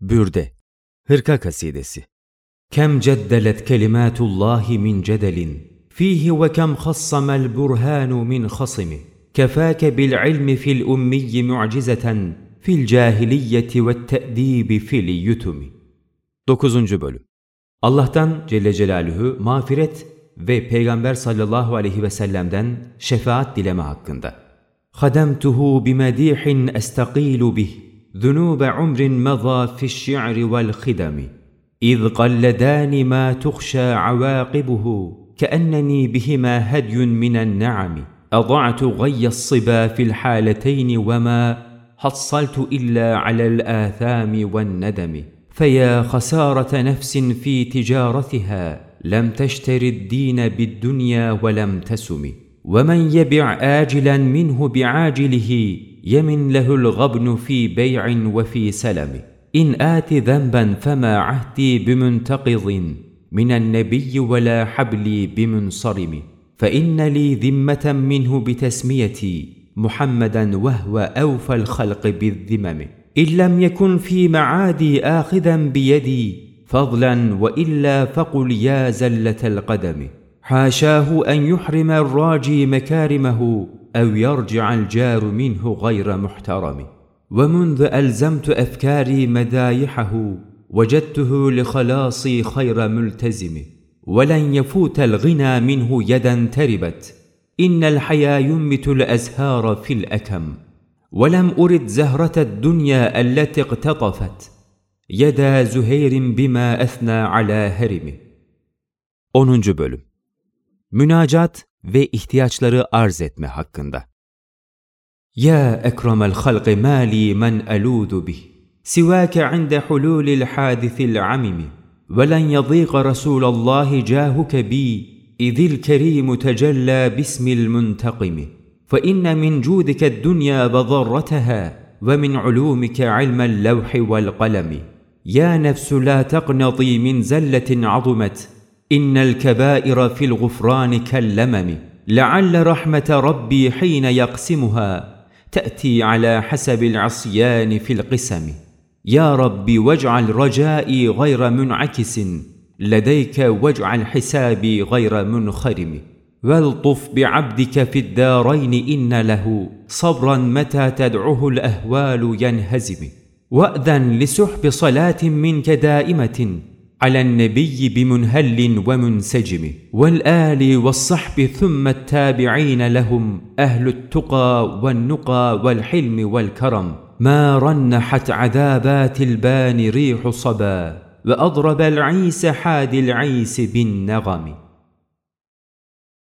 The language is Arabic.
Bürde Hırka Kasidesi كم جدلت كلمات الله من جدل فيه وكم خصم البرهان من خصم كفاك بالعلم في الأمي معجزة في الجاهلية والتأديب في اليتم 9. Bölüm Allah'tan Celle Celaluhu mağfiret ve Peygamber sallallahu aleyhi ve sellem'den şefaat dileme hakkında. خدمته بمديح أستقيل به ذنوب عمر مضى في الشعر والخدم. إذ قلدان ما تخشى عواقبه كأنني بهما هدي من النعم. أضعت غي الصبا في الحالتين وما حصلت إلا على الآثام والندم. فيا خسارة نفس في تجارتها لم تشتر الدين بالدنيا ولم تسم. ومن يبع آجلا منه بعاجله يمن له الغبن في بيع وفي سلم. إن آت ذنبا فما عهدي بمنتقض من النبي ولا حبلي بمنصرم. فإن لي ذمة منه بتسميتي محمدا وهو أوفى الخلق بالذمم. إن لم يكن في معادي آخذا بيدي فضلا وإلا فقل يا زلة القدم. حاشاه أن يحرم الراجي مكارمه أو يرجع الجار منه غير محترم. ومنذ ألزمت أفكاري مدايحه وجدته لخلاصي خير ملتزم. ولن يفوت الغنى منه يدا تربت. إن الحيا يمت الأزهار في الأكم. ولم أرد زهرة الدنيا التي اقتطفت. يدا زهير بما أثنى على هرمه 10. Bölüm Münacat ve ihtiyaçları arz etme hakkında. الخلق ما لي من ألوذ به سواك عند حلول الحادث العمم ولن يضيق رسول الله جاهك بي إذ الكريم تجلى باسم المنتقم فإن من جودك الدنيا بضرتها ومن علومك علم اللوح والقلم يا نفس لا تقنطي من زلة عظمت إن الكبائر في الغفران كاللمم لعل رحمة ربي حين يقسمها تأتي على حسب العصيان في القسم. يا رب واجعل رجائي غير منعكس لديك واجعل حسابي غير منخرم. والطف بعبدك في الدارين إن له صبرا متى تدعه الأهوال ينهزم. وأذن لسحب صلاة منك دائمة على النبي بمنهل ومنسجم والآل والصحب ثم التابعين لهم أهل التقى والنقى والحلم والكرم. ما رنحت عذابات البان ريح صبا وأضرب العيس حاد العيس بالنغم.